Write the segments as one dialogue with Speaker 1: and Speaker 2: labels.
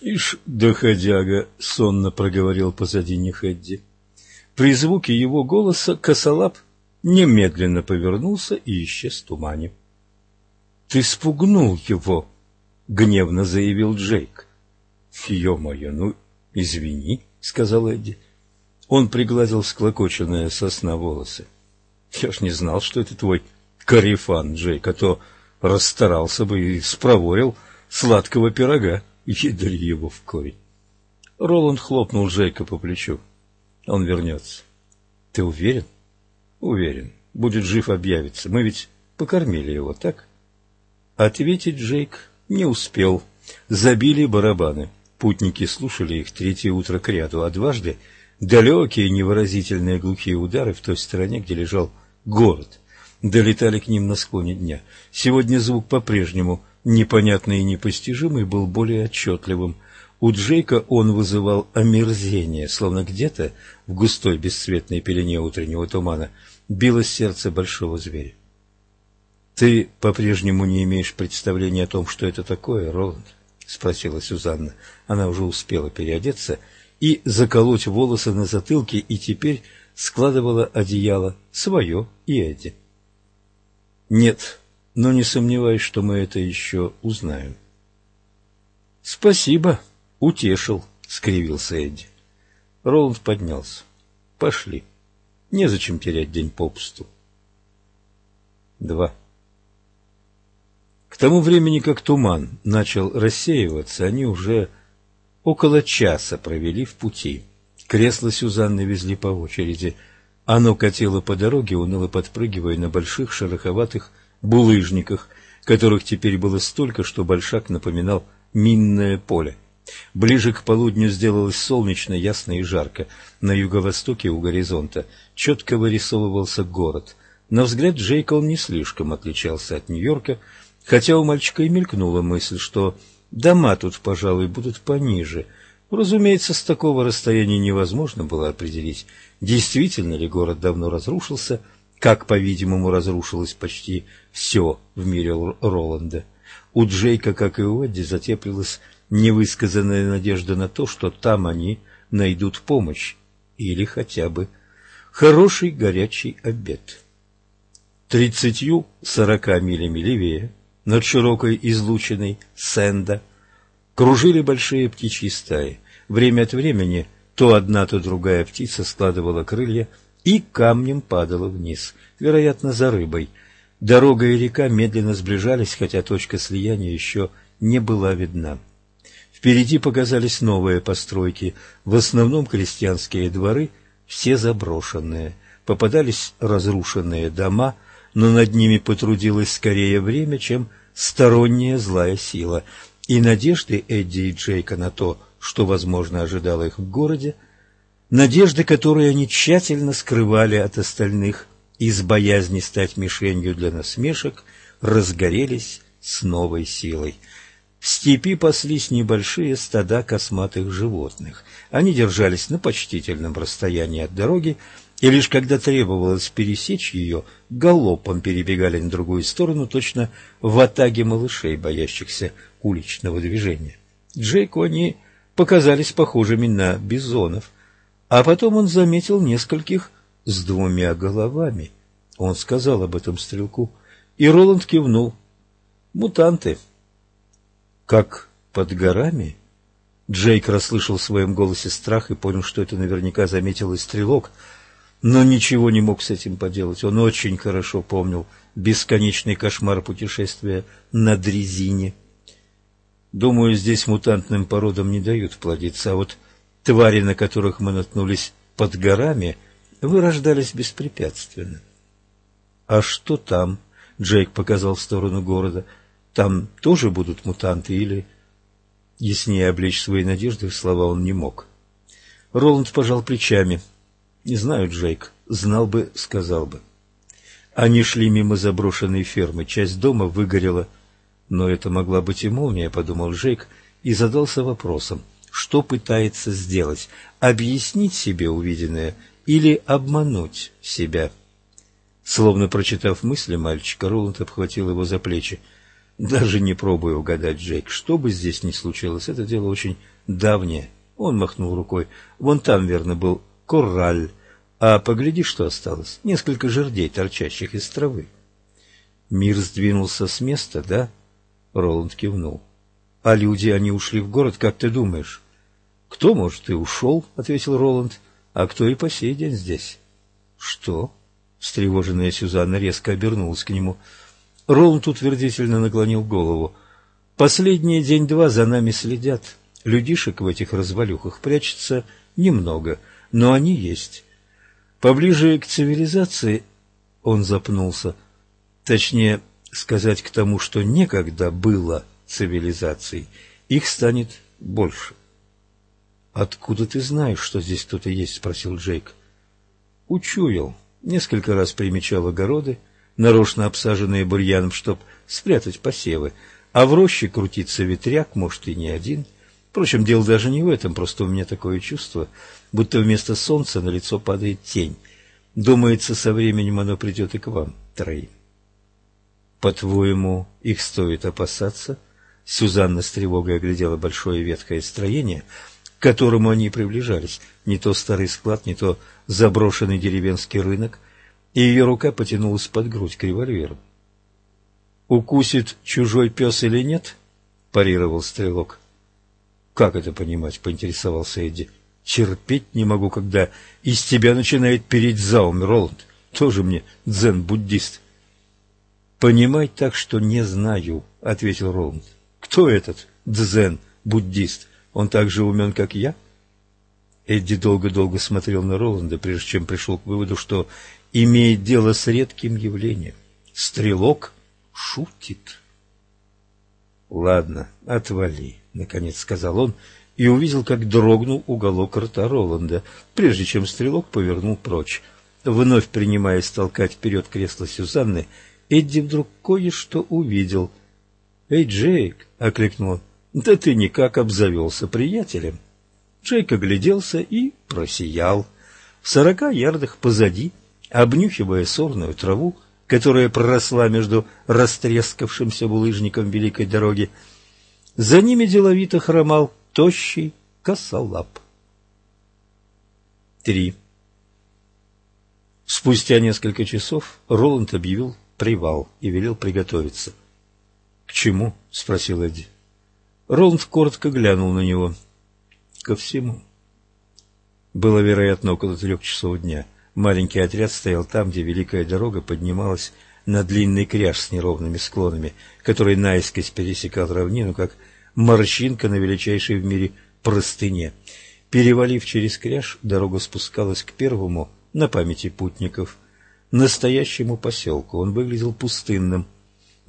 Speaker 1: «Ишь, доходяга!» — сонно проговорил позади них Эдди. При звуке его голоса косолап немедленно повернулся и исчез в тумане. «Ты спугнул его!» — гневно заявил Джейк. «Ё-моё, ну, извини», — сказал Эдди. Он пригладил склокоченные сосна волосы. «Я ж не знал, что это твой корефан, Джейк, а то расстарался бы и спроворил сладкого пирога, едри его в корень». Роланд хлопнул Джейка по плечу. «Он вернется». «Ты уверен?» «Уверен. Будет жив, объявится. Мы ведь покормили его, так?» Ответить Джейк не успел. Забили барабаны. Путники слушали их третье утро к ряду, а дважды далекие невыразительные глухие удары в той стороне, где лежал город, долетали к ним на склоне дня. Сегодня звук по-прежнему непонятный и непостижимый был более отчетливым. У Джейка он вызывал омерзение, словно где-то в густой бесцветной пелене утреннего тумана билось сердце большого зверя. «Ты по-прежнему не имеешь представления о том, что это такое, Роланд?» — спросила Сюзанна. Она уже успела переодеться и заколоть волосы на затылке, и теперь складывала одеяло свое и эти. «Нет, но не сомневаюсь, что мы это еще узнаем». «Спасибо, утешил», — скривился Эдди. Роланд поднялся. «Пошли. Незачем терять день попусту». Два. К тому времени, как туман начал рассеиваться, они уже около часа провели в пути. Кресло Сюзанны везли по очереди. Оно катило по дороге, уныло подпрыгивая на больших шероховатых булыжниках, которых теперь было столько, что большак напоминал минное поле. Ближе к полудню сделалось солнечно, ясно и жарко. На юго-востоке у горизонта четко вырисовывался город. На взгляд Джейка он не слишком отличался от Нью-Йорка, хотя у мальчика и мелькнула мысль, что дома тут, пожалуй, будут пониже. Разумеется, с такого расстояния невозможно было определить, действительно ли город давно разрушился, как, по-видимому, разрушилось почти все в мире Роланда. У Джейка, как и у Эдди, затеплилась невысказанная надежда на то, что там они найдут помощь или хотя бы хороший горячий обед. Тридцатью-сорока милями левее над широкой излучиной Сенда кружили большие птичьи стаи. Время от времени то одна, то другая птица складывала крылья и камнем падала вниз, вероятно, за рыбой. Дорога и река медленно сближались, хотя точка слияния еще не была видна. Впереди показались новые постройки, в основном крестьянские дворы, все заброшенные. Попадались разрушенные дома, но над ними потрудилось скорее время, чем сторонняя злая сила, и надежды Эдди и Джейка на то, что, возможно, ожидало их в городе, надежды, которые они тщательно скрывали от остальных из боязни стать мишенью для насмешек, разгорелись с новой силой. В степи паслись небольшие стада косматых животных. Они держались на почтительном расстоянии от дороги и лишь когда требовалось пересечь ее, галопом перебегали на другую сторону, точно в атаге малышей, боящихся уличного движения. Джейку они показались похожими на бизонов, а потом он заметил нескольких с двумя головами. Он сказал об этом стрелку, и Роланд кивнул. «Мутанты». «Как под горами?» Джейк расслышал в своем голосе страх и понял, что это наверняка заметил и стрелок — но ничего не мог с этим поделать. Он очень хорошо помнил бесконечный кошмар путешествия на дрезине. Думаю, здесь мутантным породам не дают плодиться, а вот твари, на которых мы наткнулись под горами, вырождались беспрепятственно. «А что там?» — Джейк показал в сторону города. «Там тоже будут мутанты или...» Яснее облечь свои надежды в слова он не мог. Роланд пожал плечами. Не знаю, Джейк. Знал бы, сказал бы. Они шли мимо заброшенной фермы. Часть дома выгорела. Но это могла быть и молния, подумал Джейк, и задался вопросом, что пытается сделать, объяснить себе увиденное или обмануть себя. Словно прочитав мысли мальчика, Роланд обхватил его за плечи. Даже не пробуй угадать, Джейк. Что бы здесь ни случилось, это дело очень давнее. Он махнул рукой. Вон там, верно, был кораль. А погляди, что осталось. Несколько жердей, торчащих из травы. Мир сдвинулся с места, да? Роланд кивнул. А люди, они ушли в город, как ты думаешь? Кто, может, и ушел, ответил Роланд, а кто и по сей день здесь. Что? Встревоженная Сюзанна резко обернулась к нему. Роланд утвердительно наклонил голову. Последние день-два за нами следят. Людишек в этих развалюхах прячется немного, но они есть. Поближе к цивилизации он запнулся. Точнее сказать к тому, что некогда было цивилизацией, их станет больше. «Откуда ты знаешь, что здесь кто-то есть?» — спросил Джейк. «Учуял. Несколько раз примечал огороды, нарочно обсаженные бурьяном, чтоб спрятать посевы, а в роще крутится ветряк, может, и не один. Впрочем, дело даже не в этом, просто у меня такое чувство, будто вместо солнца на лицо падает тень. Думается, со временем оно придет и к вам, троим. По-твоему, их стоит опасаться? Сюзанна с тревогой оглядела большое ветхое строение, к которому они приближались, не то старый склад, не то заброшенный деревенский рынок — и ее рука потянулась под грудь к револьверу. «Укусит чужой пес или нет?» – парировал стрелок. «Как это понимать?» – поинтересовался Эдди. «Терпеть не могу, когда из тебя начинает переть заум, Роланд. Тоже мне дзен-буддист». «Понимать так, что не знаю», — ответил Роланд. «Кто этот дзен-буддист? Он так же умен, как я?» Эдди долго-долго смотрел на Роланда, прежде чем пришел к выводу, что имеет дело с редким явлением. Стрелок шутит. «Ладно, отвали», — наконец сказал он, и увидел, как дрогнул уголок рта Роланда, прежде чем стрелок повернул прочь. Вновь принимаясь толкать вперед кресло Сюзанны, Эдди вдруг кое-что увидел. «Эй, Джейк!» — окликнул. «Да ты никак обзавелся приятелем!» Джейк огляделся и просиял. В сорока ярдах позади обнюхивая сорную траву, которая проросла между растрескавшимся булыжником великой дороги. За ними деловито хромал тощий косолап. Три. Спустя несколько часов Роланд объявил привал и велел приготовиться. — К чему? — спросил Эдди. Роланд коротко глянул на него. — Ко всему. Было, вероятно, около трех часов дня. — Маленький отряд стоял там, где великая дорога поднималась на длинный кряж с неровными склонами, который наискось пересекал равнину, как морщинка на величайшей в мире простыне. Перевалив через кряж, дорога спускалась к первому, на памяти путников, настоящему поселку. Он выглядел пустынным.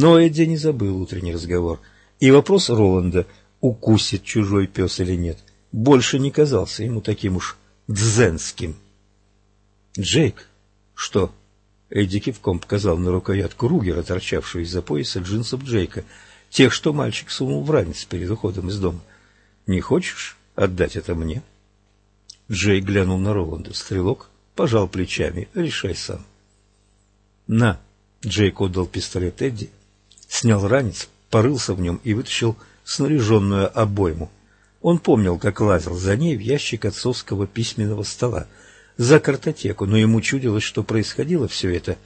Speaker 1: Но Эдди не забыл утренний разговор. И вопрос Роланда, укусит чужой пес или нет, больше не казался ему таким уж дзенским. «Джейк!» «Что?» Эдди кивком показал на рукоятку Ругера, торчавшую из-за пояса джинсов Джейка, тех, что мальчик сунул в ранец перед уходом из дома. «Не хочешь отдать это мне?» Джейк глянул на Роланда. Стрелок пожал плечами. «Решай сам». «На!» Джейк отдал пистолет Эдди, снял ранец, порылся в нем и вытащил снаряженную обойму. Он помнил, как лазил за ней в ящик отцовского письменного стола — за картотеку, но ему чудилось, что происходило все это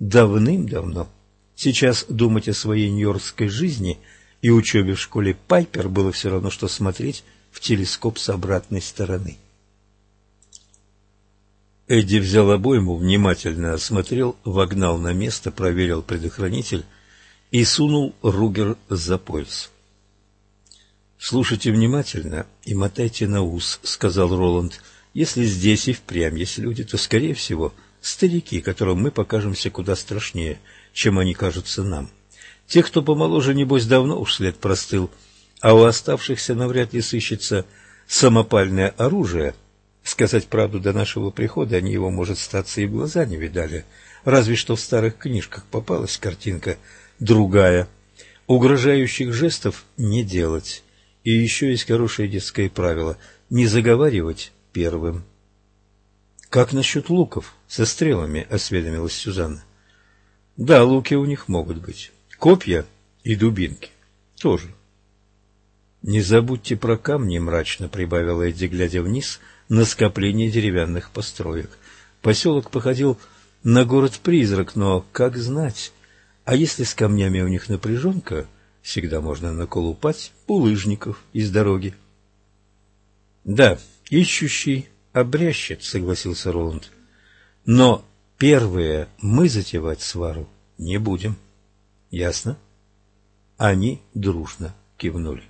Speaker 1: давным-давно. Сейчас думать о своей нью-йоркской жизни и учебе в школе Пайпер было все равно, что смотреть в телескоп с обратной стороны. Эдди взял обойму, внимательно осмотрел, вогнал на место, проверил предохранитель и сунул Ругер за пояс. «Слушайте внимательно и мотайте на ус», — сказал Роланд. Если здесь и впрямь есть люди, то, скорее всего, старики, которым мы покажемся куда страшнее, чем они кажутся нам. Те, кто помоложе, небось, давно уж след простыл, а у оставшихся навряд ли сыщется самопальное оружие. Сказать правду, до нашего прихода они его, может, статься и глаза не видали. Разве что в старых книжках попалась картинка другая. Угрожающих жестов не делать. И еще есть хорошее детское правило – не заговаривать первым. «Как насчет луков со стрелами?» — осведомилась Сюзанна. «Да, луки у них могут быть. Копья И дубинки. Тоже. «Не забудьте про камни», — мрачно прибавила Эдди, глядя вниз на скопление деревянных построек. Поселок походил на город-призрак, но как знать? А если с камнями у них напряженка, всегда можно наколупать булыжников из дороги. — Да, ищущий обрящет, — согласился Роланд. — Но первые мы затевать свару не будем. Ясно? Они дружно кивнули.